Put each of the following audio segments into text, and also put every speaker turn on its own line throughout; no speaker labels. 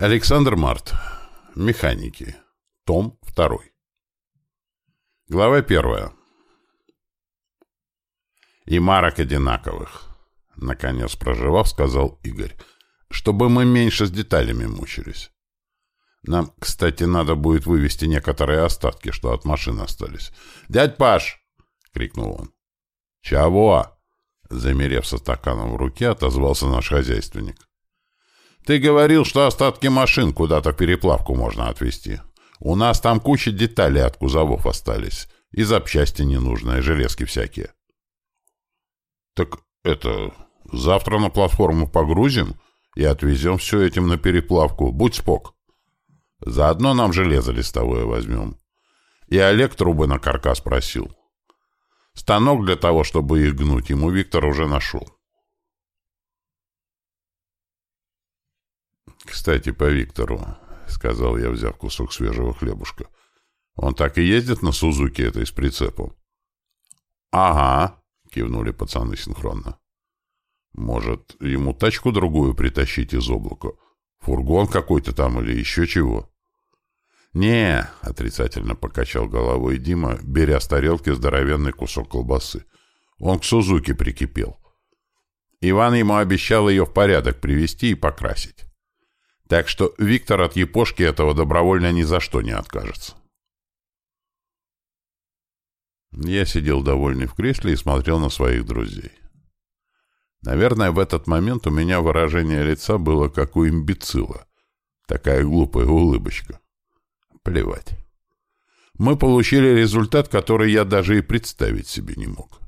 Александр Март. Механики. Том 2. Глава 1. И марок одинаковых. Наконец проживав, сказал Игорь. Чтобы мы меньше с деталями мучились. Нам, кстати, надо будет вывести некоторые остатки, что от машин остались. «Дядь Паш!» — крикнул он. «Чего?» — замерев со стаканом в руке, отозвался наш хозяйственник. Ты говорил, что остатки машин куда-то в переплавку можно отвезти. У нас там куча деталей от кузовов остались. И запчасти ненужные, железки всякие. Так это... Завтра на платформу погрузим и отвезем все этим на переплавку. Будь спок. Заодно нам железо листовое возьмем. И Олег трубы на каркас просил. Станок для того, чтобы их гнуть, ему Виктор уже нашел. «Кстати, по Виктору», — сказал я, взяв кусок свежего хлебушка. «Он так и ездит на Сузуке этой с прицепом?» «Ага», — кивнули пацаны синхронно. «Может, ему тачку другую притащить из облака? Фургон какой-то там или еще чего?» «Не», — отрицательно покачал головой Дима, беря с тарелки здоровенный кусок колбасы. «Он к Сузуке прикипел. Иван ему обещал ее в порядок привести и покрасить. Так что Виктор от епошки этого добровольно ни за что не откажется. Я сидел довольный в кресле и смотрел на своих друзей. Наверное, в этот момент у меня выражение лица было как у имбецила. Такая глупая улыбочка. Плевать. Мы получили результат, который я даже и представить себе не мог.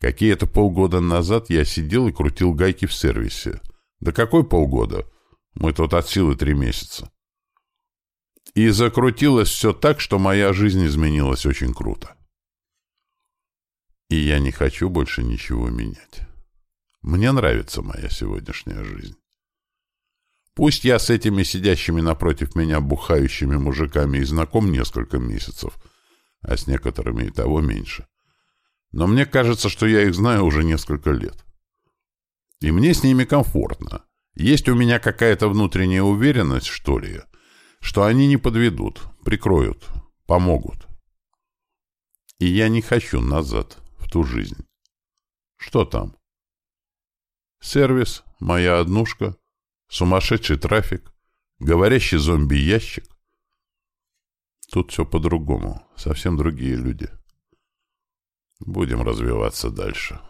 Какие-то полгода назад я сидел и крутил гайки в сервисе. Да какой полгода? Мы тут от силы три месяца. И закрутилось все так, что моя жизнь изменилась очень круто. И я не хочу больше ничего менять. Мне нравится моя сегодняшняя жизнь. Пусть я с этими сидящими напротив меня бухающими мужиками и знаком несколько месяцев, а с некоторыми и того меньше. Но мне кажется, что я их знаю уже несколько лет. И мне с ними комфортно. Есть у меня какая-то внутренняя уверенность, что ли, что они не подведут, прикроют, помогут. И я не хочу назад, в ту жизнь. Что там? Сервис, моя однушка, сумасшедший трафик, говорящий зомби-ящик. Тут все по-другому, совсем другие люди. Будем развиваться дальше.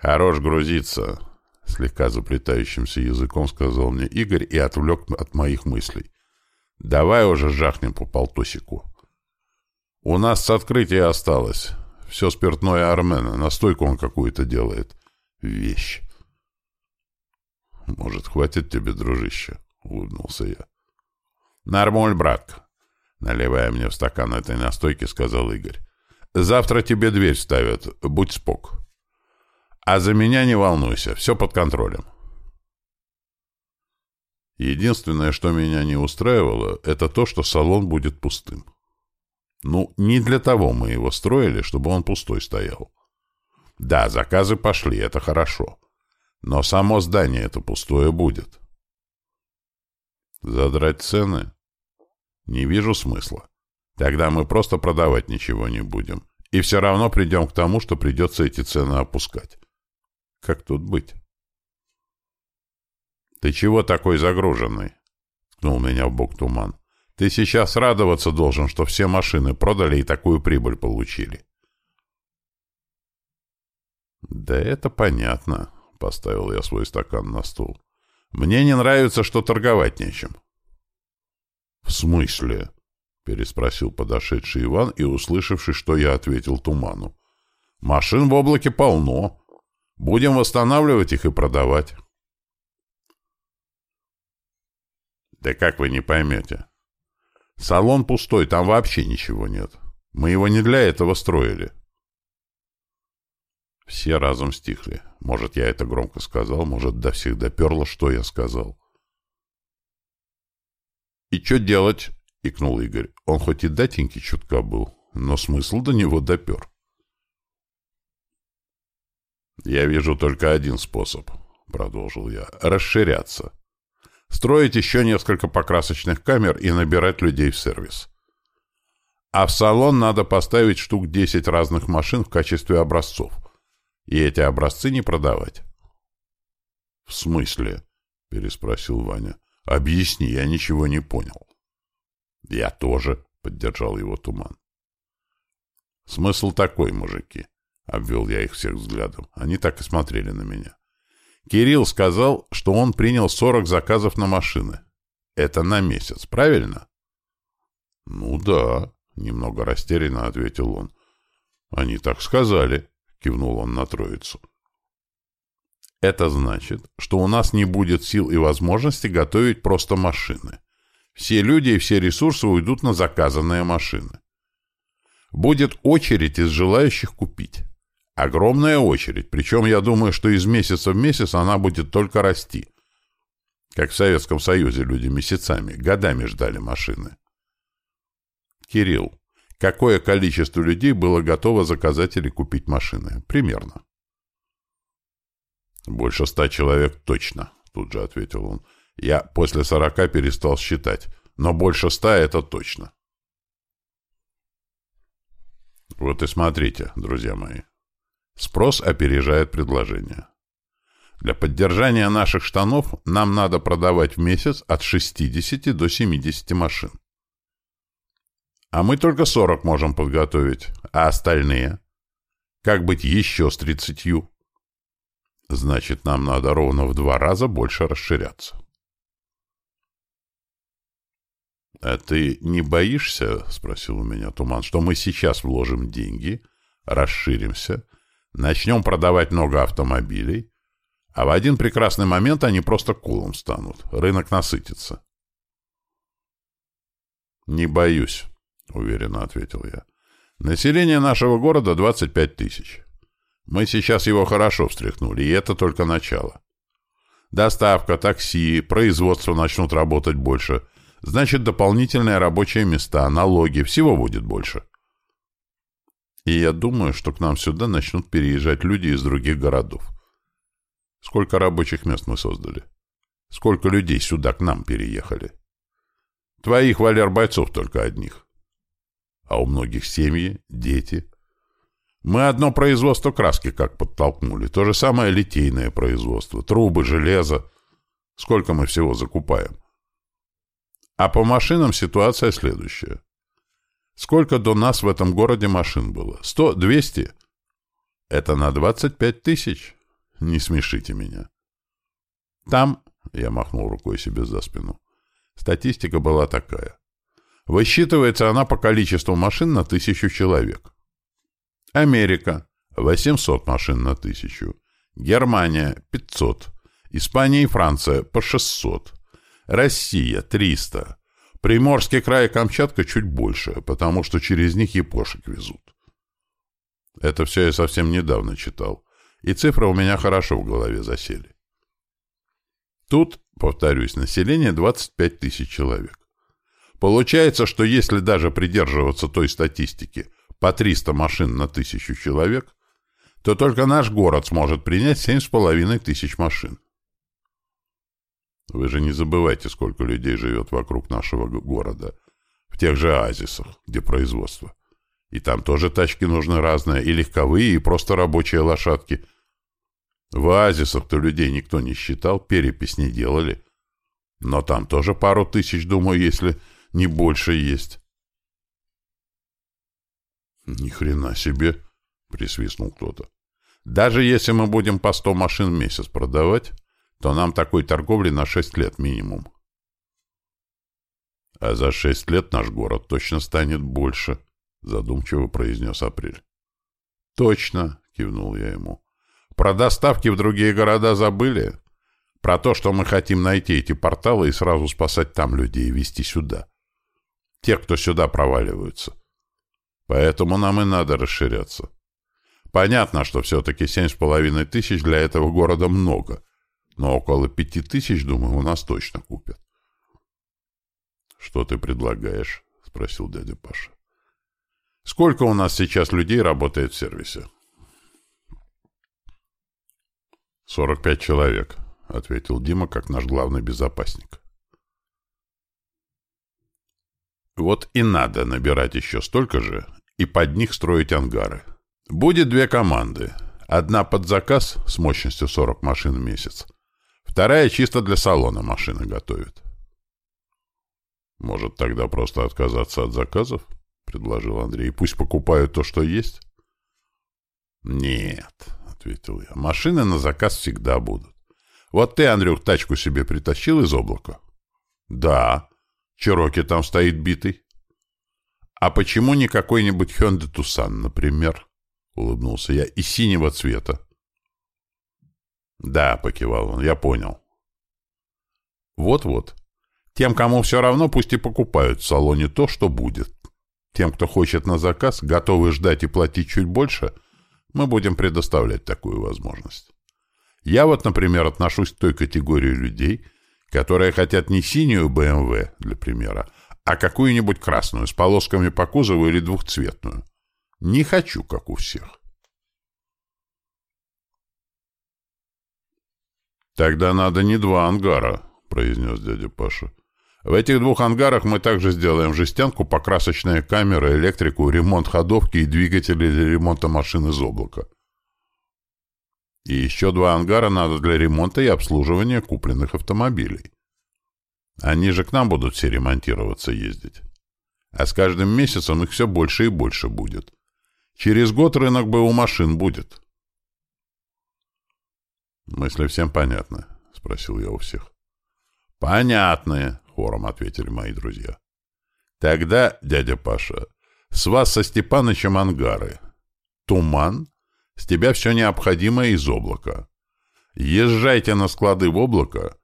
«Хорош грузиться», — слегка заплетающимся языком сказал мне Игорь и отвлек от моих мыслей. «Давай уже жахнем по полтосику. У нас с открытия осталось. Все спиртное Армена, настойку он какую-то делает. Вещь». «Может, хватит тебе, дружище?» — улыбнулся я. «Нормуль, брат», — наливая мне в стакан этой настойки, сказал Игорь. «Завтра тебе дверь ставят. Будь спок». А за меня не волнуйся, все под контролем. Единственное, что меня не устраивало, это то, что салон будет пустым. Ну, не для того мы его строили, чтобы он пустой стоял. Да, заказы пошли, это хорошо. Но само здание это пустое будет. Задрать цены? Не вижу смысла. Тогда мы просто продавать ничего не будем. И все равно придем к тому, что придется эти цены опускать. Как тут быть? «Ты чего такой загруженный?» — ткнул меня в бок туман. «Ты сейчас радоваться должен, что все машины продали и такую прибыль получили». «Да это понятно», — поставил я свой стакан на стул. «Мне не нравится, что торговать нечем». «В смысле?» — переспросил подошедший Иван и услышавший, что я ответил туману. «Машин в облаке полно. Будем восстанавливать их и продавать. Да как вы не поймете? Салон пустой, там вообще ничего нет. Мы его не для этого строили. Все разом стихли. Может, я это громко сказал, может, до всех доперло, что я сказал. «И что делать?» — икнул Игорь. Он хоть и датенький чутка был, но смысл до него допер. «Я вижу только один способ», — продолжил я, — расширяться. Строить еще несколько покрасочных камер и набирать людей в сервис. А в салон надо поставить штук 10 разных машин в качестве образцов. И эти образцы не продавать. — В смысле? — переспросил Ваня. — Объясни, я ничего не понял. — Я тоже, — поддержал его Туман. — Смысл такой, мужики, — обвел я их всех взглядом. Они так и смотрели на меня. Кирилл сказал, что он принял 40 заказов на машины. Это на месяц, правильно? — Ну да, — немного растерянно ответил он. — Они так сказали, — кивнул он на троицу. Это значит, что у нас не будет сил и возможности готовить просто машины. Все люди и все ресурсы уйдут на заказанные машины. Будет очередь из желающих купить. Огромная очередь, причем я думаю, что из месяца в месяц она будет только расти. Как в Советском Союзе люди месяцами, годами ждали машины. Кирилл, какое количество людей было готово заказать или купить машины? Примерно. «Больше ста человек точно», — тут же ответил он. «Я после сорока перестал считать, но больше ста — это точно». Вот и смотрите, друзья мои. Спрос опережает предложение. Для поддержания наших штанов нам надо продавать в месяц от 60 до 70 машин. А мы только 40 можем подготовить, а остальные? Как быть еще с 30? Значит, нам надо ровно в два раза больше расширяться. — А ты не боишься, — спросил у меня Туман, — что мы сейчас вложим деньги, расширимся, начнем продавать много автомобилей, а в один прекрасный момент они просто кулом станут, рынок насытится? — Не боюсь, — уверенно ответил я. — Население нашего города 25 тысяч. Мы сейчас его хорошо встряхнули, и это только начало. Доставка, такси, производство начнут работать больше. Значит, дополнительные рабочие места, налоги, всего будет больше. И я думаю, что к нам сюда начнут переезжать люди из других городов. Сколько рабочих мест мы создали? Сколько людей сюда к нам переехали? Твоих, Валер, бойцов только одних. А у многих семьи, дети, мы одно производство краски как подтолкнули. То же самое литейное производство. Трубы, железо. Сколько мы всего закупаем? А по машинам ситуация следующая. Сколько до нас в этом городе машин было? Сто? Двести? Это на двадцать пять тысяч? Не смешите меня. Там, я махнул рукой себе за спину, статистика была такая. Высчитывается она по количеству машин на тысячу человек. Америка – 800 машин на тысячу. Германия – 500. Испания и Франция – по 600. Россия – 300. Приморский край и Камчатка чуть больше, потому что через них япошек везут. Это все я совсем недавно читал, и цифры у меня хорошо в голове засели. Тут, повторюсь, население 25 тысяч человек. Получается, что если даже придерживаться той статистики, по 300 машин на тысячу человек, то только наш город сможет принять 7,5 тысяч машин. Вы же не забывайте, сколько людей живет вокруг нашего города, в тех же оазисах, где производство. И там тоже тачки нужны разные, и легковые, и просто рабочие лошадки. В оазисах-то людей никто не считал, перепись не делали. Но там тоже пару тысяч, думаю, если не больше есть. Ни хрена себе, присвистнул кто-то. Даже если мы будем по сто машин в месяц продавать, то нам такой торговли на шесть лет минимум. А за шесть лет наш город точно станет больше, задумчиво произнес Апрель. Точно, кивнул я ему. Про доставки в другие города забыли? Про то, что мы хотим найти эти порталы и сразу спасать там людей и везти сюда. Тех, кто сюда проваливаются. Поэтому нам и надо расширяться. Понятно, что все-таки семь с половиной тысяч для этого города много, но около пяти тысяч, думаю, у нас точно купят. — Что ты предлагаешь? — спросил дядя Паша. — Сколько у нас сейчас людей работает в сервисе? — Сорок пять человек, — ответил Дима, как наш главный безопасник. Вот и надо набирать еще столько же и под них строить ангары. Будет две команды. Одна под заказ с мощностью 40 машин в месяц. Вторая чисто для салона машины готовит. Может, тогда просто отказаться от заказов? Предложил Андрей. Пусть покупают то, что есть. Нет, ответил я. Машины на заказ всегда будут. Вот ты, Андрюх, тачку себе притащил из облака? Да. Чероки там стоит битый. А почему не какой-нибудь Hyundai Tucson, например? Улыбнулся я. И синего цвета. Да, покивал он, я понял. Вот-вот. Тем, кому все равно, пусть и покупают в салоне то, что будет. Тем, кто хочет на заказ, готовы ждать и платить чуть больше, мы будем предоставлять такую возможность. Я вот, например, отношусь к той категории людей, которые хотят не синюю BMW, для примера, а какую-нибудь красную с полосками по кузову или двухцветную. Не хочу, как у всех. «Тогда надо не два ангара», — произнес дядя Паша. «В этих двух ангарах мы также сделаем жестянку, покрасочные камеры, электрику, ремонт ходовки и двигатели для ремонта машин из облака. И еще два ангара надо для ремонта и обслуживания купленных автомобилей. Они же к нам будут все ремонтироваться ездить. А с каждым месяцем их все больше и больше будет. Через год рынок БУ машин будет». «Мысли всем понятны?» — спросил я у всех. «Понятные», — хором ответили мои друзья. «Тогда, дядя Паша, с вас со Степанычем ангары. Туман, с тебя все необходимое из облака. Езжайте на склады в облако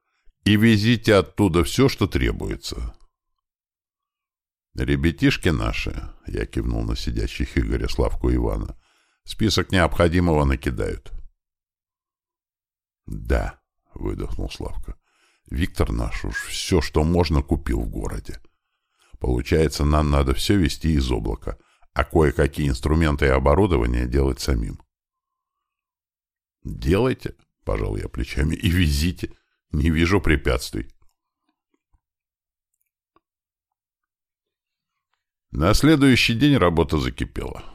и везите оттуда все, что требуется». «Ребятишки наши», — я кивнул на сидящих Игоря, Славку и Ивана, — «список необходимого накидают». «Да», — выдохнул Славка. «Виктор наш уж все, что можно, купил в городе. Получается, нам надо все вести из облака, а кое-какие инструменты и оборудование делать самим». «Делайте», — пожал я плечами, — «и везите. Не вижу препятствий». На следующий день работа закипела.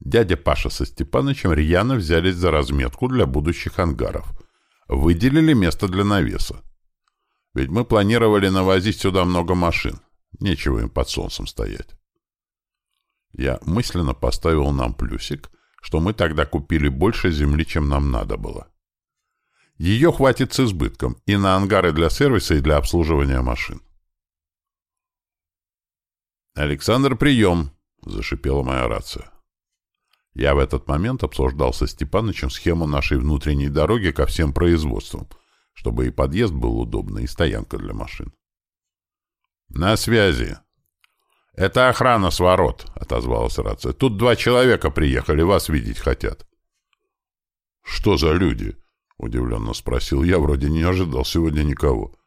Дядя Паша со Степанычем рьяно взялись за разметку для будущих ангаров. Выделили место для навеса. Ведь мы планировали навозить сюда много машин. Нечего им под солнцем стоять. Я мысленно поставил нам плюсик, что мы тогда купили больше земли, чем нам надо было. Ее хватит с избытком и на ангары для сервиса, и для обслуживания машин. «Александр, прием!» — зашипела моя рация. Я в этот момент обсуждал со Степанычем схему нашей внутренней дороги ко всем производствам, чтобы и подъезд был удобный, и стоянка для машин. «На связи!» «Это охрана с ворот», — отозвалась рация. «Тут два человека приехали, вас видеть хотят». «Что за люди?» — удивленно спросил я, вроде не ожидал сегодня никого.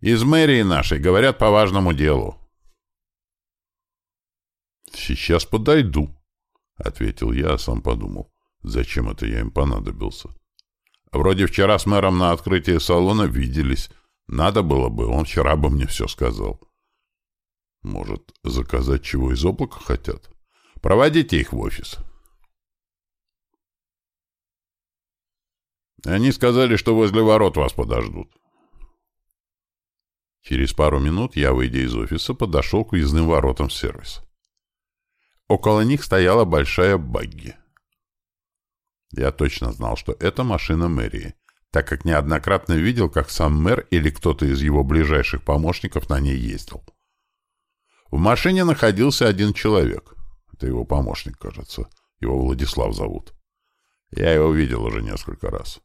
«Из мэрии нашей, говорят, по важному делу». «Сейчас подойду», — ответил я, а сам подумал. Зачем это я им понадобился? Вроде вчера с мэром на открытии салона виделись. Надо было бы, он вчера бы мне все сказал. Может, заказать чего из облака хотят? Проводите их в офис. Они сказали, что возле ворот вас подождут. Через пару минут я, выйдя из офиса, подошел к въездным воротам сервиса. Около них стояла большая багги. Я точно знал, что это машина мэрии, так как неоднократно видел, как сам мэр или кто-то из его ближайших помощников на ней ездил. В машине находился один человек. Это его помощник, кажется. Его Владислав зовут. Я его видел уже несколько раз.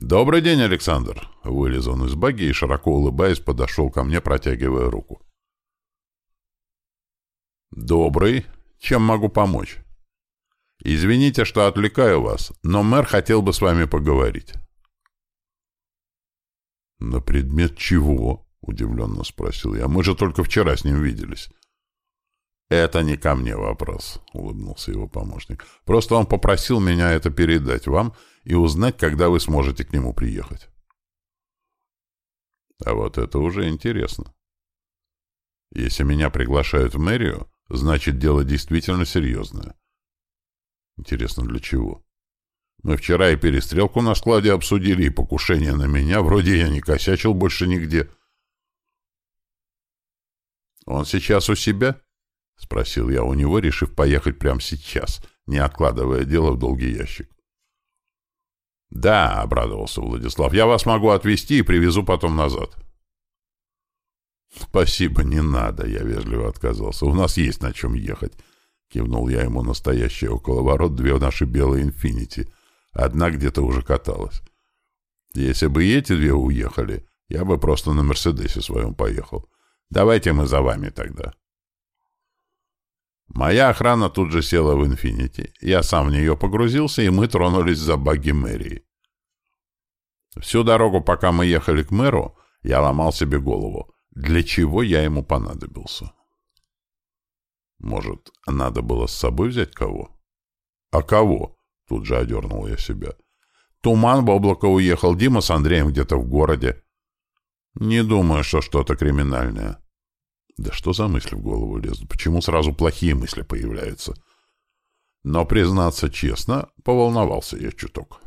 «Добрый день, Александр!» Вылез он из багги и, широко улыбаясь, подошел ко мне, протягивая руку. «Добрый. Чем могу помочь?» «Извините, что отвлекаю вас, но мэр хотел бы с вами поговорить». «На предмет чего?» — удивленно спросил я. «Мы же только вчера с ним виделись». «Это не ко мне вопрос», — улыбнулся его помощник. «Просто он попросил меня это передать вам и узнать, когда вы сможете к нему приехать. А вот это уже интересно. Если меня приглашают в мэрию, значит, дело действительно серьезное. Интересно, для чего? Мы вчера и перестрелку на складе обсудили, и покушение на меня. Вроде я не косячил больше нигде. «Он сейчас у себя?» — спросил я у него, решив поехать прямо сейчас, не откладывая дело в долгий ящик. «Да», — обрадовался Владислав, — «я вас могу отвезти и привезу потом назад». «Спасибо, не надо», — я вежливо отказался. «У нас есть на чем ехать», — кивнул я ему настоящие около ворот две наши белые «Инфинити». Одна где-то уже каталась. Если бы эти две уехали, я бы просто на «Мерседесе» своем поехал. Давайте мы за вами тогда. Моя охрана тут же села в «Инфинити». Я сам в нее погрузился, и мы тронулись за багги мэрии. Всю дорогу, пока мы ехали к мэру, я ломал себе голову. Для чего я ему понадобился? Может, надо было с собой взять кого? А кого? Тут же одернул я себя. Туман в облако уехал, Дима с Андреем где-то в городе. Не думаю, что что-то криминальное. Да что за мысли в голову лезут? Почему сразу плохие мысли появляются? Но, признаться честно, поволновался я чуток.